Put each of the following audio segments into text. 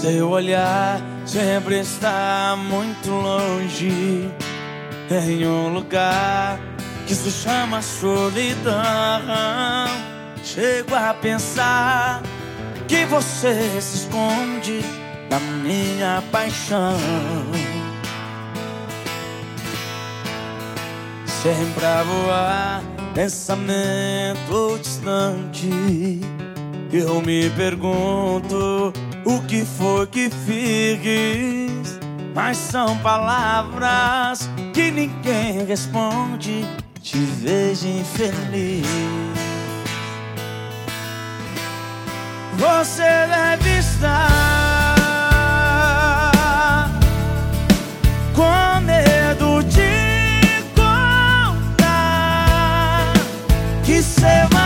Seu olhar sempre está muito longe, em um lugar que se chama solidão. Chego a pensar que você se esconde da minha paixão. Sempre a voar, pensamento distante. Eu me pergunto o que foi que fiz. Mas são palavras que ninguém responde. Te vejo infeliz. Você deve estar com medo de contar que seu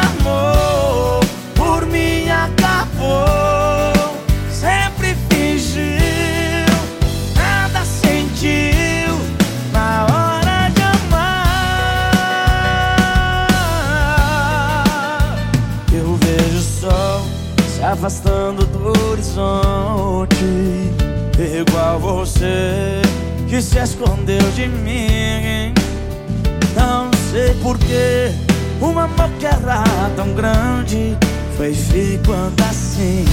afastando do horizonte, igual você que se escondeu de mim. Não sei porquê, um amor que era tão grande foi ficando assim.